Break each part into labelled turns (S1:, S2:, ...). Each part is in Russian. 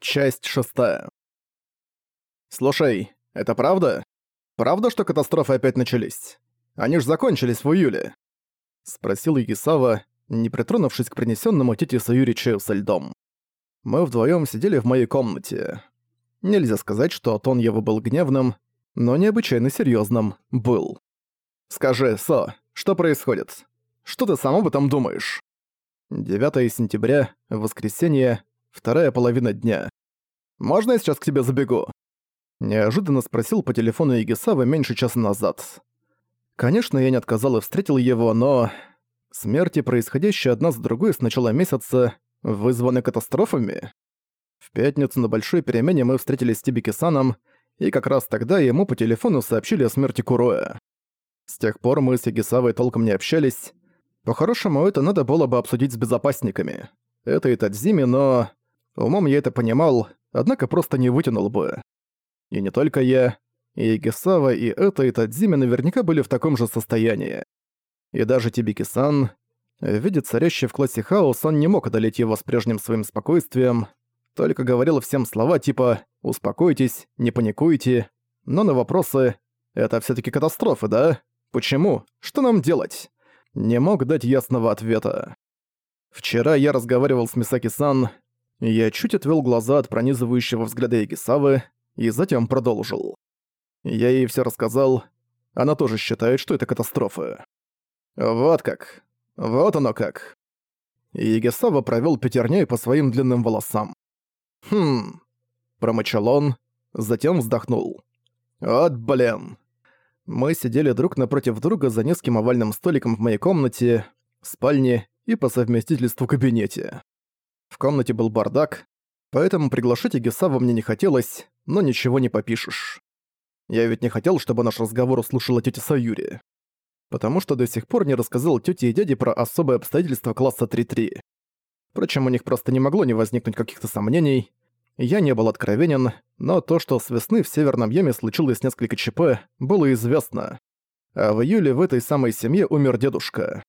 S1: Часть шестая. «Слушай, это правда? Правда, что катастрофы опять начались? Они ж закончились в июле?» Спросил Егисава, не притронувшись к принесенному тете Саюри чаю со льдом. Мы вдвоем сидели в моей комнате. Нельзя сказать, что тон его был гневным, но необычайно серьезным был. «Скажи, Со, что происходит? Что ты сам об этом думаешь?» 9 сентября, воскресенье, вторая половина дня. «Можно я сейчас к тебе забегу?» Неожиданно спросил по телефону Егисава меньше часа назад. Конечно, я не отказал и встретил его, но... Смерти, происходящие одна за другой с начала месяца, вызваны катастрофами. В пятницу на большой перемене мы встретились с Тибики-саном, и как раз тогда ему по телефону сообщили о смерти Куроя. С тех пор мы с Егисавой толком не общались. По-хорошему, это надо было бы обсудить с безопасниками. Это и Тадзими, но... Умом я это понимал, однако просто не вытянул бы. И не только я, и Егисава, и это, и Тадзими наверняка были в таком же состоянии. И даже Тибики-сан, видя царящий в классе хаос, он не мог одолеть его с прежним своим спокойствием, только говорил всем слова типа «успокойтесь», «не паникуйте», но на вопросы «это все таки катастрофы, да? Почему? Что нам делать?» не мог дать ясного ответа. Вчера я разговаривал с Мисаки-сан, я чуть отвел глаза от пронизывающего взгляда Егисавы и затем продолжил. Я ей все рассказал, она тоже считает, что это катастрофа. Вот как. Вот оно как. Егисава провел пятерней по своим длинным волосам. «Хм...» – промычал он, затем вздохнул. «Вот блин!» Мы сидели друг напротив друга за низким овальным столиком в моей комнате, спальне и по совместительству кабинете. Комнате был бардак, поэтому приглашать Игисаву мне не хотелось, но ничего не попишешь. Я ведь не хотел, чтобы наш разговор услышала тетя Саюри. Потому что до сих пор не рассказал тете и дяде про особые обстоятельства класса 3-3. Впрочем, у них просто не могло не возникнуть каких-то сомнений. Я не был откровенен, но то, что с весны в Северном Йеме случилось несколько ЧП, было известно. А в июле в этой самой семье умер дедушка.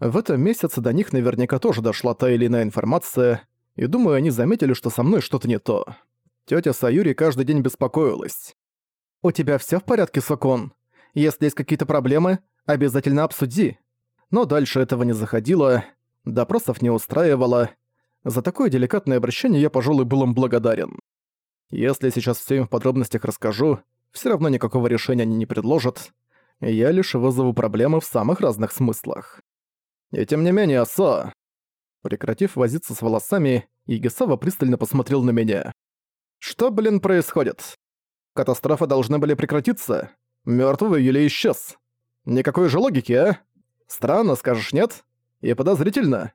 S1: В этом месяце до них наверняка тоже дошла та или иная информация, и думаю, они заметили, что со мной что-то не то. Тётя Саюри каждый день беспокоилась. «У тебя всё в порядке, Сокон? Если есть какие-то проблемы, обязательно обсуди». Но дальше этого не заходило, допросов не устраивало. За такое деликатное обращение я, пожалуй, был им благодарен. Если сейчас всё им в подробностях расскажу, всё равно никакого решения они не предложат. Я лишь вызову проблемы в самых разных смыслах. И тем не менее, Со... Прекратив возиться с волосами, Игисава пристально посмотрел на меня. «Что, блин, происходит? Катастрофы должны были прекратиться. Мёртвый или исчез. Никакой же логики, а? Странно, скажешь, нет? И подозрительно.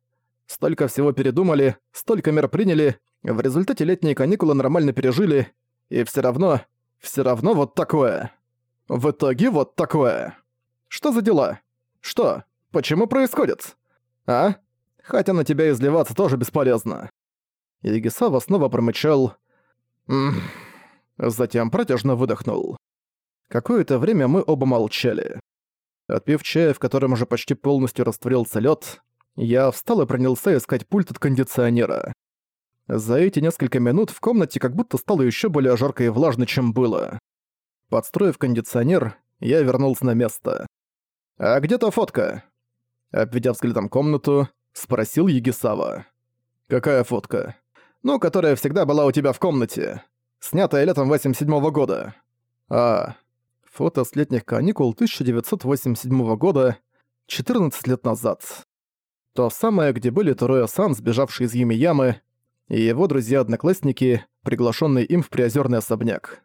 S1: Столько всего передумали, столько мер приняли, в результате летние каникулы нормально пережили, и всё равно, всё равно вот такое. В итоге вот такое. Что за дела? Что? Почему происходит? А? Хотя на тебя изливаться тоже бесполезно. Егисава снова промычал. Затем протяжно выдохнул. Какое-то время мы оба молчали. Отпив чая, в котором уже почти полностью растворился лед, я встал и принялся искать пульт от кондиционера. За эти несколько минут в комнате как будто стало еще более жарко и влажно, чем было. Подстроив кондиционер, я вернулся на место. «А где та фотка?» Обведя взглядом комнату, спросил Егисава. «Какая фотка?» «Ну, которая всегда была у тебя в комнате. Снятая летом 87-го года». «А, фото с летних каникул 1987 года, 14 лет назад. То самое, где были Туроя-сан, сбежавший из Юмиямы, и его друзья-одноклассники, приглашенные им в приозерный особняк.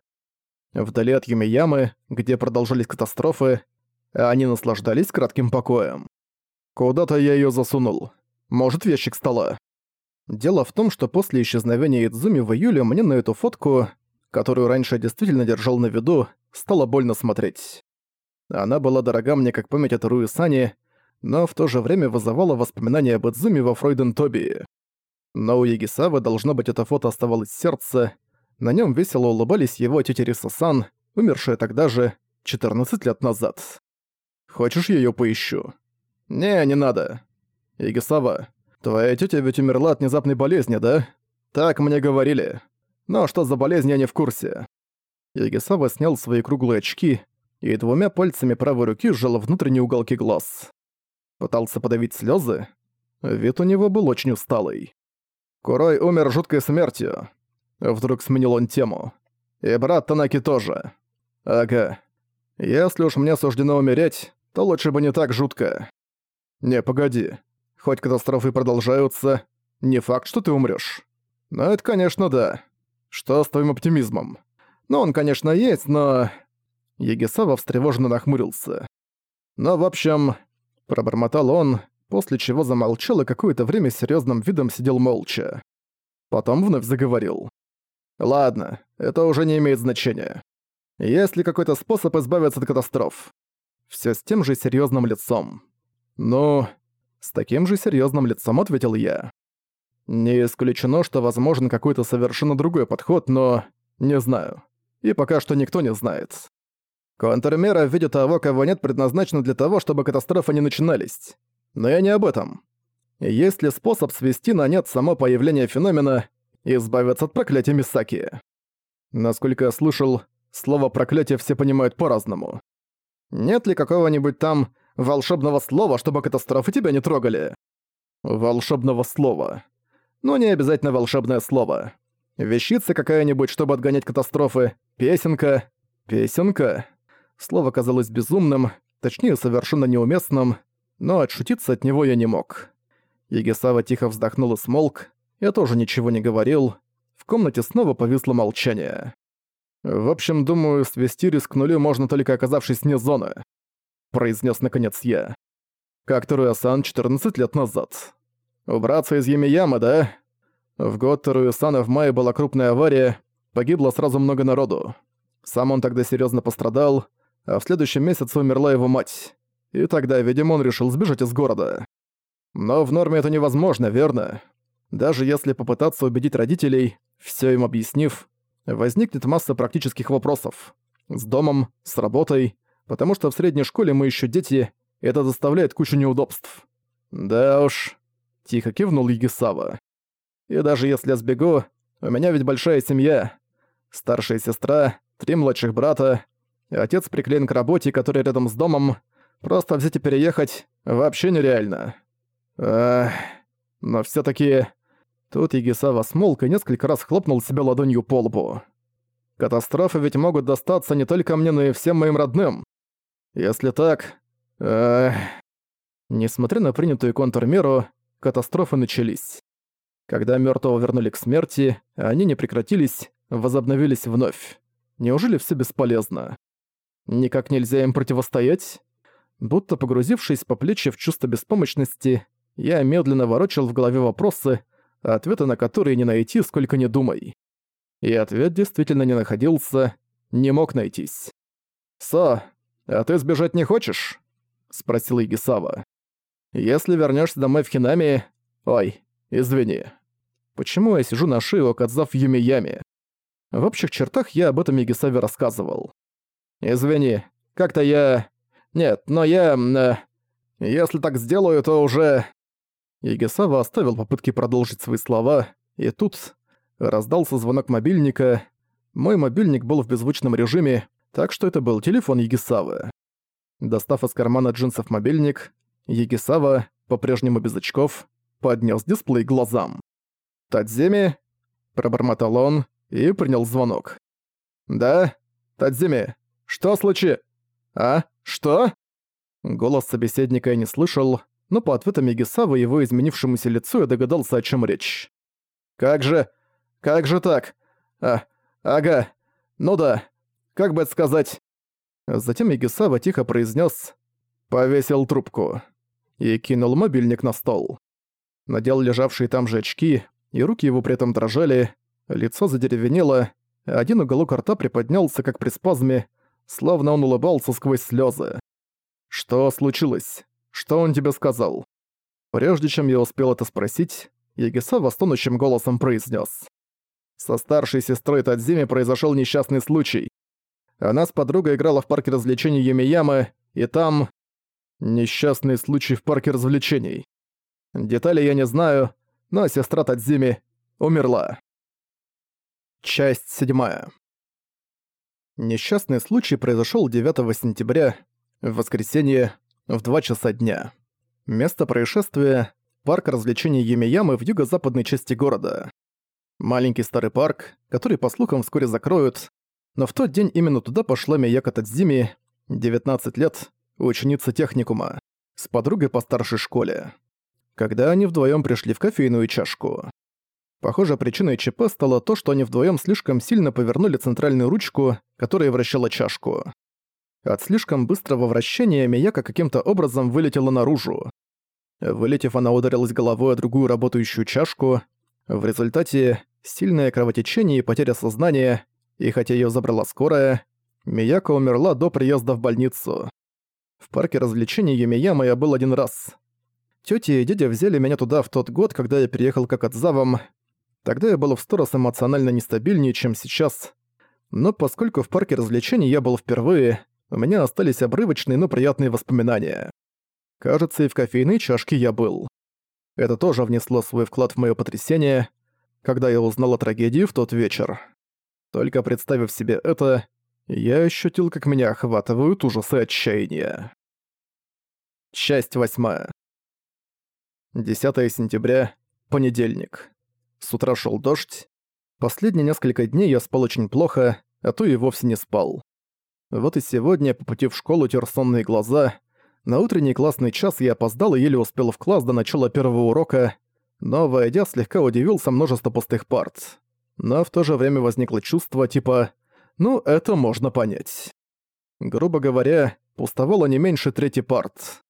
S1: Вдали от Юмиямы, где продолжались катастрофы, они наслаждались кратким покоем. Куда-то я её засунул. Может, в ящик стола. Дело в том, что после исчезновения Идзуми в июле мне на эту фотку, которую раньше я действительно держал на виду, стало больно смотреть. Она была дорога мне как память о Таруи Сани, но в то же время вызывала воспоминания об Идзуми во Фройден Тоби. Но у Егисавы, должно быть, это фото оставалось в сердце. На нём весело улыбались его тетя Риса-сан, умершая тогда же, 14 лет назад. «Хочешь, я её поищу?» «Не, не надо. Игисава, твоя тетя ведь умерла от внезапной болезни, да? Так мне говорили. но что за болезнь я не в курсе. Ягисава снял свои круглые очки и двумя пальцами правой руки сжал внутренние уголки глаз. Пытался подавить слезы. Вид у него был очень усталый. Курой умер жуткой смертью. Вдруг сменил он тему. И брат Танаки тоже. Ага. Если уж мне суждено умереть, то лучше бы не так жутко. Не, погоди. Хоть катастрофы продолжаются, не факт, что ты умрёшь. Но это, конечно, да. Что с твоим оптимизмом? Ну, он, конечно, есть, но... Егисава встревоженно нахмурился. Но, в общем, пробормотал он, после чего замолчал и какое-то время серьёзным видом сидел молча. Потом вновь заговорил. «Ладно, это уже не имеет значения. Есть ли какой-то способ избавиться от катастроф? Все с тем же серьезным лицом. Ну, с таким же серьезным лицом ответил я. Не исключено, что возможен какой-то совершенно другой подход, но не знаю. И пока что никто не знает. Контрмера в виде того, кого нет, предназначена для того, чтобы катастрофы не начинались. Но я не об этом. Есть ли способ свести на нет само появление феномена и избавиться от проклятия Мисаки? Насколько я слышал, Слово «проклятие» все понимают по-разному. Нет ли какого-нибудь там волшебного слова, чтобы катастрофы тебя не трогали? Волшебного слова. Ну, не обязательно волшебное слово. Вещица какая-нибудь, чтобы отгонять катастрофы. Песенка. Песенка. Слово казалось безумным, точнее, совершенно неуместным, но отшутиться от него я не мог. Егисава тихо вздохнул и смолк. Я тоже ничего не говорил. В комнате снова повисло молчание. «В общем, думаю, свести риск к нулю можно только оказавшись вне зоны», — произнес наконец я. «Как Таруя-сан 14 лет назад. Убраться из Ямиямы, да? В год Таруя-сана в мае была крупная авария, погибло сразу много народу. Сам он тогда серьезно пострадал, а в следующем месяце умерла его мать. И тогда, видимо, он решил сбежать из города. Но в норме это невозможно, верно? Даже если попытаться убедить родителей, все им объяснив, возникнет масса практических вопросов. С домом, с работой, потому что в средней школе мы еще дети, это доставляет кучу неудобств. Да уж, тихо кивнул Егисава. И даже если я сбегу, у меня ведь большая семья. Старшая сестра, три младших брата, отец приклеен к работе, который рядом с домом. Просто взять и переехать вообще нереально. Эх, но все таки Тут Егисава смолк и несколько раз хлопнул себя ладонью по лбу. Катастрофы ведь могут достаться не только мне, но и всем моим родным. Если так... Эх... Несмотря на принятую контрмеру, катастрофы начались. Когда мёртвого вернули к смерти, они не прекратились, возобновились вновь. Неужели все бесполезно? Никак нельзя им противостоять? Будто погрузившись по плечи в чувство беспомощности, я медленно ворочал в голове вопросы, ответа на которые не найти, сколько не думай. И ответ действительно не находился, не мог найтись. «Со, а ты сбежать не хочешь?» — спросил Игисава. «Если вернешься домой в Хинами... Ой, извини. Почему я сижу на шее у Кадзав в Юмияме?» В общих чертах я об этом Игисаве рассказывал. «Извини, как-то я... Нет, но я... Э... Если так сделаю, то уже...» Игисава оставил попытки продолжить свои слова, и тут раздался звонок мобильника. Мой мобильник был в беззвучном режиме, так что это был телефон Егисавы. Достав из кармана джинсов мобильник, Егисава, по-прежнему без очков, поднес дисплей глазам. «Тадземи?» – пробормотал он и принял звонок. «Да? Тадземи, что случилось? А? Что?» Голос собеседника я не слышал, но по ответам Егисавы его изменившемуся лицу я догадался, о чем речь. «Как же... как же так? А... ага... ну да... как бы это сказать...» Затем Егисава тихо произнес «Повесил трубку» и кинул мобильник на стол. Надел лежавшие там же очки, и руки его при этом дрожали, лицо задеревенело, а один уголок рта приподнялся, как при спазме, словно он улыбался сквозь слезы. «Что случилось?» Что он тебе сказал?» Прежде чем я успел это спросить, Ягисава стонущим голосом произнес: «Со старшей сестрой Тадзими произошел несчастный случай. Она с подругой играла в парке развлечений Юмиямы, и там... Несчастный случай в парке развлечений. Детали я не знаю, но сестра Тадзими умерла». Часть седьмая. Несчастный случай произошел 9 сентября, в воскресенье, в 2 часа дня. Место происшествия – парк развлечений Емиямы в юго-западной части города. Маленький старый парк, который, по слухам, вскоре закроют, но в тот день именно туда пошла Мияка Тадзими, 19 лет, ученица техникума, с подругой по старшей школе. Когда они вдвоем пришли в кофейную чашку. Похоже, причиной ЧП стало то, что они вдвоем слишком сильно повернули центральную ручку, которая вращала чашку. От слишком быстрого вращения Мияка каким-то образом вылетела наружу. Вылетев, она ударилась головой о другую работающую чашку. В результате сильное кровотечение и потеря сознания, и хотя ее забрала скорая, Мияка умерла до приезда в больницу. В парке развлечений Юмияма я был один раз. Тётя и дядя взяли меня туда в тот год, когда я приехал как отзавом. Тогда я был в сто раз эмоционально нестабильнее, чем сейчас. Но поскольку в парке развлечений я был впервые, у меня остались обрывочные, но приятные воспоминания. Кажется, и в кофейной чашке я был. Это тоже внесло свой вклад в моё потрясение, когда я узнал о трагедии в тот вечер. Только представив себе это, я ощутил, как меня охватывают ужасы отчаяния. Часть восьмая. 10 сентября, понедельник. С утра шел дождь. Последние несколько дней я спал очень плохо, а то и вовсе не спал. Вот и сегодня, по пути в школу, тер сонные глаза. На утренний классный час я опоздал и еле успел в класс до начала первого урока, но, войдя, слегка удивился множество пустых парт. Но в то же время возникло чувство, типа «ну, это можно понять». Грубо говоря, пустовало не меньше трети парт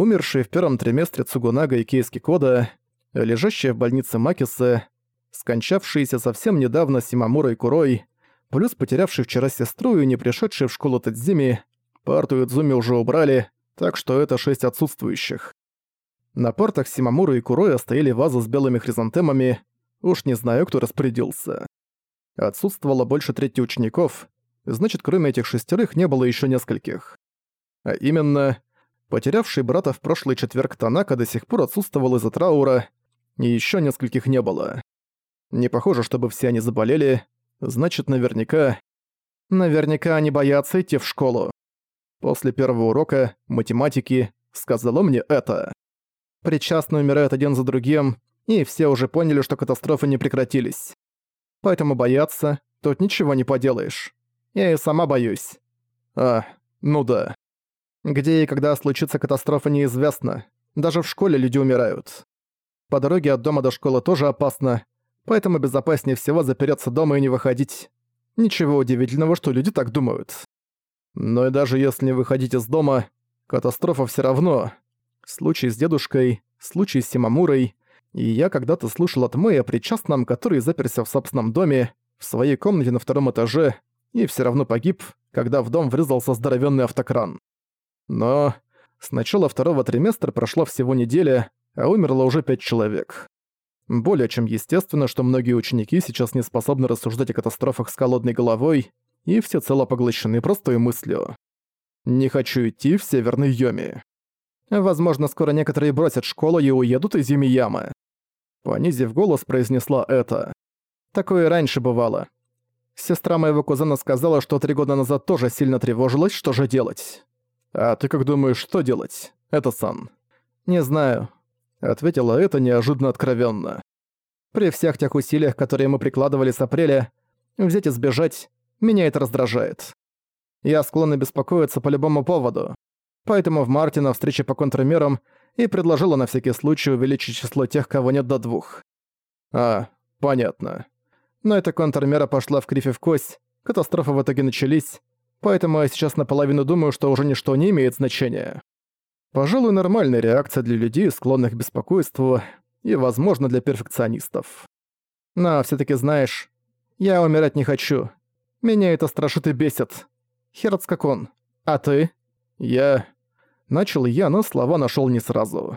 S1: умершие в первом триместре Цугунага и Кейски Кода, лежащие в больнице Макисы, скончавшиеся совсем недавно Симамура и Курой, плюс потерявший вчера сестру и не пришедший в школу Тадзими, парту Идзуми уже убрали, так что это шесть отсутствующих. На партах Симамуры и Куроя стояли вазы с белыми хризантемами, уж не знаю, кто распорядился. Отсутствовало больше трети учеников, значит, кроме этих шестерых не было еще нескольких. А именно, Потерявший брата в прошлый четверг Танака до сих пор отсутствовал из-за траура, и еще нескольких не было. Не похоже, чтобы все они заболели, значит, наверняка... Наверняка они боятся идти в школу. После первого урока, математики, сказала мне это. Причастные умирают один за другим, и все уже поняли, что катастрофы не прекратились. Поэтому бояться, тут ничего не поделаешь. Я и сама боюсь. А, ну да. Где и когда случится катастрофа неизвестно. Даже в школе люди умирают. По дороге от дома до школы тоже опасно, поэтому безопаснее всего запереться дома и не выходить. Ничего удивительного, что люди так думают. Но и даже если не выходить из дома, катастрофа все равно. Случай с дедушкой, случай с Симамурой, и я когда-то слышал от Мэя причастном, который заперся в собственном доме, в своей комнате на втором этаже, и все равно погиб, когда в дом врезался здоровенный автокран. Но с начала второго триместра прошла всего неделя, а умерло уже пять человек. Более чем естественно, что многие ученики сейчас не способны рассуждать о катастрофах с холодной головой и всецело поглощены простой мыслью. «Не хочу идти в Северный Йоми». Возможно, скоро некоторые бросят школу и уедут из Юмиямы. Понизив голос, произнесла это. Такое раньше бывало. Сестра моего кузена сказала, что три года назад тоже сильно тревожилась, что же делать. «А ты как думаешь, что делать? Это сан?» «Не знаю», — ответила это неожиданно откровенно. «При всех тех усилиях, которые мы прикладывали с апреля, взять и сбежать, меня это раздражает. Я склонна беспокоиться по любому поводу. Поэтому в марте на встрече по контрмерам и предложила на всякий случай увеличить число тех, кого нет до двух. А, понятно. Но эта контрмера пошла в крифе в кость, катастрофы в итоге начались, поэтому я сейчас наполовину думаю, что уже ничто не имеет значения. Пожалуй, нормальная реакция для людей, склонных к беспокойству, и, возможно, для перфекционистов. Но все таки знаешь, я умирать не хочу. Меня это страшит и бесит. Херц как он. А ты? Я... Начал я, но слова нашел не сразу.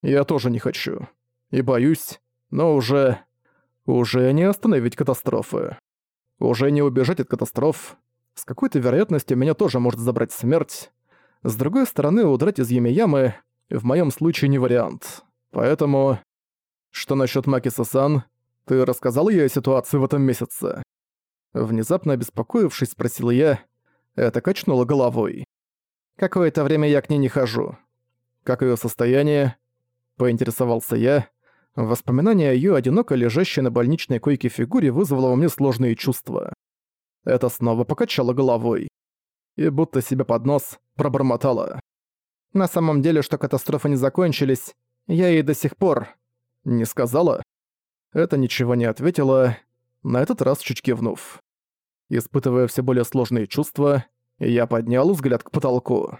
S1: Я тоже не хочу. И боюсь, но уже... Уже не остановить катастрофы. Уже не убежать от катастроф. С какой-то вероятностью меня тоже может забрать смерть. С другой стороны, удрать из Ямы в моем случае не вариант. Поэтому... Что насчет Макиса-сан? Ты рассказал ей о ситуации в этом месяце?» Внезапно обеспокоившись, спросил я. Это качнуло головой. «Какое-то время я к ней не хожу. Как её состояние?» Поинтересовался я. Воспоминание о её одиноко лежащей на больничной койке фигуре вызвало во мне сложные чувства. Это снова покачало головой. И будто себе под нос пробормотала. На самом деле, что катастрофы не закончились, я ей до сих пор... Не сказала? Это ничего не ответила, на этот раз чуть кивнув. Испытывая все более сложные чувства, я поднял взгляд к потолку.